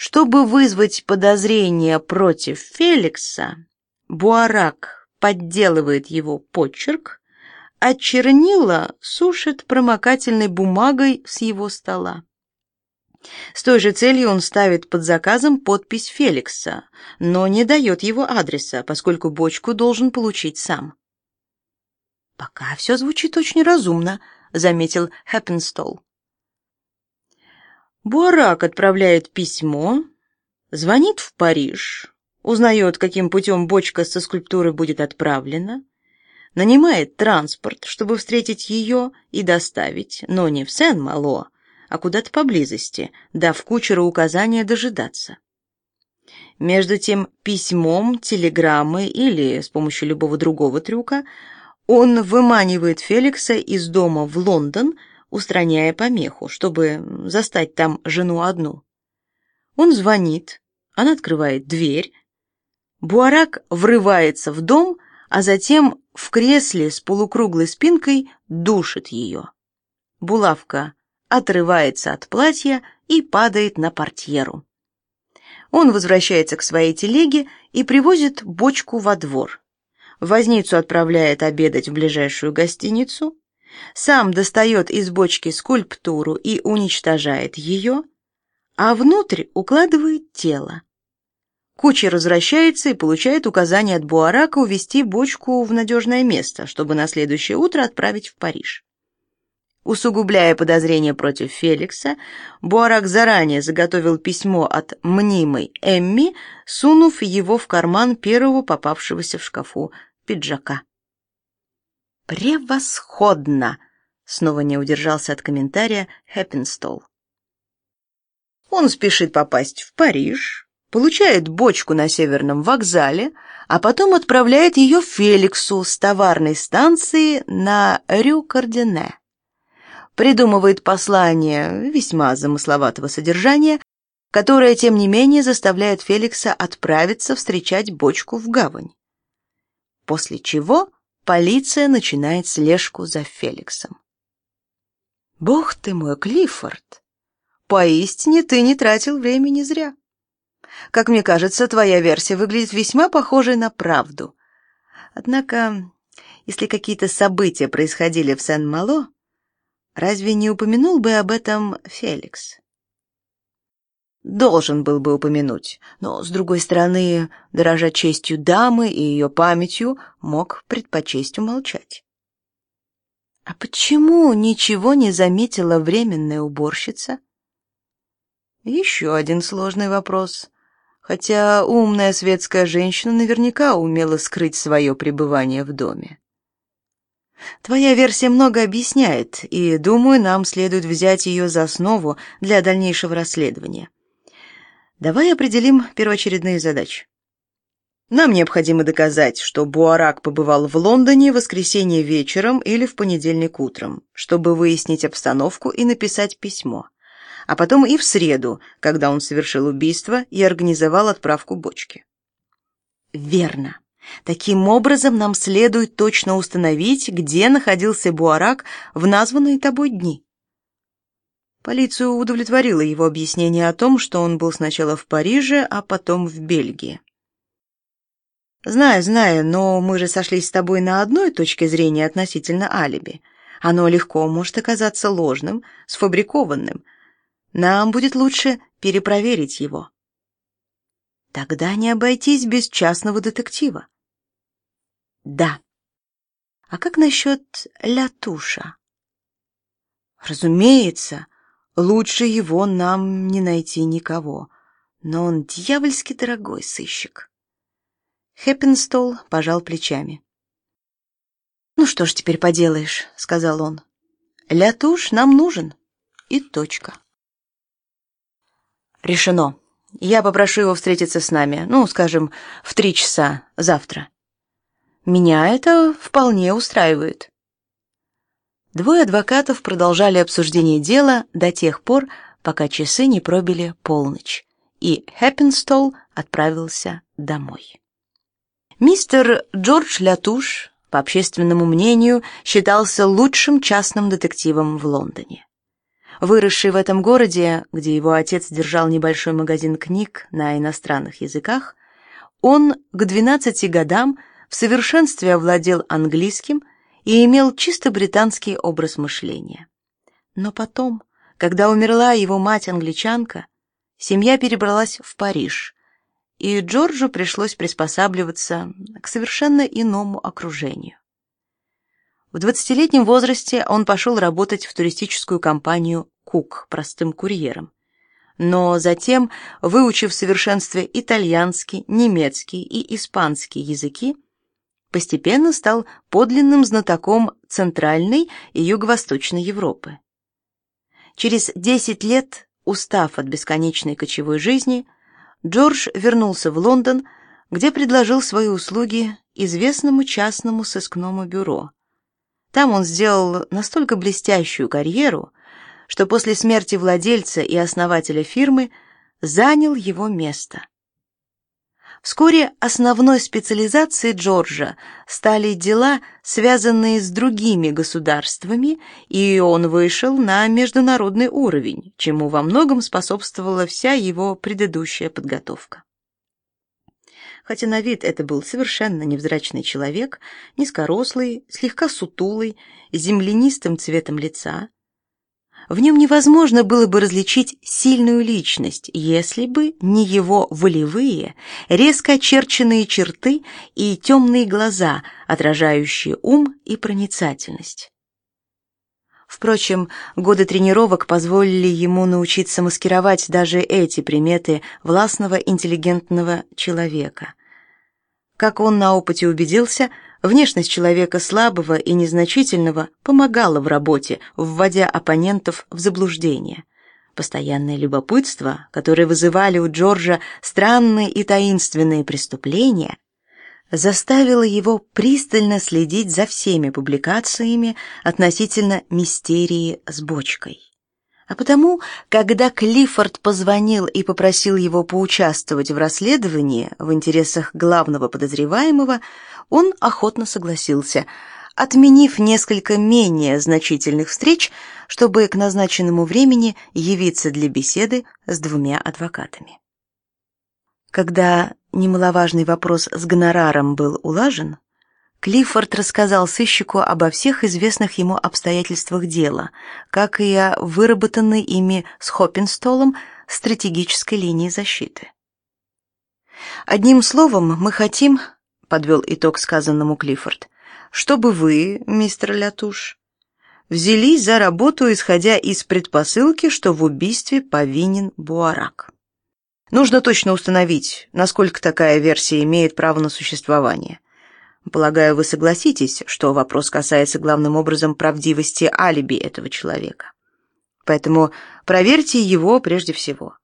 Чтобы вызвать подозрения против Феликса, Буарак подделывает его почерк, а чернила сушит промокательной бумагой с его стола. С той же целью он ставит под заказом подпись Феликса, но не дает его адреса, поскольку бочку должен получить сам. «Пока все звучит очень разумно», — заметил Хэппенстол. Буарак отправляет письмо, звонит в Париж, узнает, каким путем бочка со скульптурой будет отправлена, нанимает транспорт, чтобы встретить ее и доставить, но не в Сен-Мало, а куда-то поблизости, дав кучеру указание дожидаться. Между тем, письмом, телеграммой или с помощью любого другого трюка он выманивает Феликса из дома в Лондон, устраняя помеху, чтобы застать там жену одну. Он звонит, она открывает дверь. Буарак врывается в дом, а затем в кресле с полукруглой спинкой душит ее. Булавка отрывается от платья и падает на портьеру. Он возвращается к своей телеге и привозит бочку во двор. Возницу отправляет обедать в ближайшую гостиницу, сам достает из бочки скульптуру и уничтожает ее, а внутрь укладывает тело. Кучер возвращается и получает указание от Буарака увезти бочку в надежное место, чтобы на следующее утро отправить в Париж. Усугубляя подозрения против Феликса, Буарак заранее заготовил письмо от мнимой Эмми, сунув его в карман первого попавшегося в шкафу пиджака. «Превосходно!» — снова не удержался от комментария Хэппинстол. Он спешит попасть в Париж, получает бочку на северном вокзале, а потом отправляет ее Феликсу с товарной станции на Рю-Кардене. Придумывает послание весьма замысловатого содержания, которое, тем не менее, заставляет Феликса отправиться встречать бочку в гавань. После чего полиция начинает слежку за Феликсом. Бог ты мой, Клиффорд! Поистине ты не тратил времени зря. Как мне кажется, твоя версия выглядит весьма похожей на правду. Однако, если какие-то события происходили в Сен-Мало, разве не упомянул бы об этом Феликс? Должен был бы упомянуть, но, с другой стороны, дорожа честью дамы и ее памятью, мог предпочесть умолчать. А почему ничего не заметила временная уборщица? Еще один сложный вопрос. Хотя умная светская женщина наверняка умела скрыть свое пребывание в доме. Твоя версия много объясняет, и, думаю, нам следует взять ее за основу для дальнейшего расследования. Давай определим первоочередные задачи. Нам необходимо доказать, что Буарак побывал в Лондоне в воскресенье вечером или в понедельник утром, чтобы выяснить обстановку и написать письмо а потом и в среду, когда он совершил убийство и организовал отправку бочки. Верно. Таким образом, нам следует точно установить, где находился Буарак в названные тобой дни. Полицию удовлетворило его объяснение о том, что он был сначала в Париже, а потом в Бельгии. Знаю, знаю, но мы же сошлись с тобой на одной точке зрения относительно алиби. Оно легко может оказаться ложным, сфабрикованным, нам будет лучше перепроверить его. Тогда не обойтись без частного детектива. Да. А как насчет Лятуша? Разумеется, лучше его нам не найти никого, но он дьявольски дорогой сыщик. Хэппенстол пожал плечами. «Ну что ж теперь поделаешь», — сказал он. «Лятуш нам нужен. И точка». Решено. Я попрошу его встретиться с нами, ну, скажем, в три часа завтра. Меня это вполне устраивает. Двое адвокатов продолжали обсуждение дела до тех пор, пока часы не пробили полночь, и Хэппинстол отправился домой. Мистер Джордж Латуш, по общественному мнению, считался лучшим частным детективом в Лондоне. Выросший в этом городе, где его отец держал небольшой магазин книг на иностранных языках, он к 12 годам в совершенстве овладел английским и имел чисто британский образ мышления. Но потом, когда умерла его мать-англичанка, семья перебралась в Париж, и Джорджу пришлось приспосабливаться к совершенно иному окружению. В двадцатилетнем возрасте он пошел работать в туристическую компанию «Кук» простым курьером. Но затем, выучив в совершенстве итальянский, немецкий и испанский языки, постепенно стал подлинным знатоком Центральной и Юго-Восточной Европы. Через 10 лет, устав от бесконечной кочевой жизни, Джордж вернулся в Лондон, где предложил свои услуги известному частному сыскному бюро. Там он сделал настолько блестящую карьеру, что после смерти владельца и основателя фирмы занял его место. Вскоре основной специализацией Джорджа стали дела, связанные с другими государствами, и он вышел на международный уровень, чему во многом способствовала вся его предыдущая подготовка. Хотя на вид это был совершенно невзрачный человек, низкорослый, слегка сутулый, с землянистым цветом лица, в нем невозможно было бы различить сильную личность, если бы не его волевые, резко очерченные черты и темные глаза, отражающие ум и проницательность. Впрочем, годы тренировок позволили ему научиться маскировать даже эти приметы властного интеллигентного человека. Как он на опыте убедился, Внешность человека слабого и незначительного помогала в работе, вводя оппонентов в заблуждение. Постоянное любопытство, которое вызывали у Джорджа странные и таинственные преступления, заставило его пристально следить за всеми публикациями относительно мистерии с бочкой. А потому, когда Клиффорд позвонил и попросил его поучаствовать в расследовании в интересах главного подозреваемого, он охотно согласился, отменив несколько менее значительных встреч, чтобы к назначенному времени явиться для беседы с двумя адвокатами. Когда немаловажный вопрос с гонораром был улажен, Клиффорд рассказал сыщику обо всех известных ему обстоятельствах дела, как и о выработанной ими с Хоппинстолом стратегической линии защиты. Одним словом, мы хотим, подвел итог сказанному Клиффорд, чтобы вы, мистер Лятуш, взялись за работу, исходя из предпосылки, что в убийстве повинен Буарак. Нужно точно установить, насколько такая версия имеет право на существование. Полагаю, вы согласитесь, что вопрос касается главным образом правдивости алиби этого человека. Поэтому проверьте его прежде всего.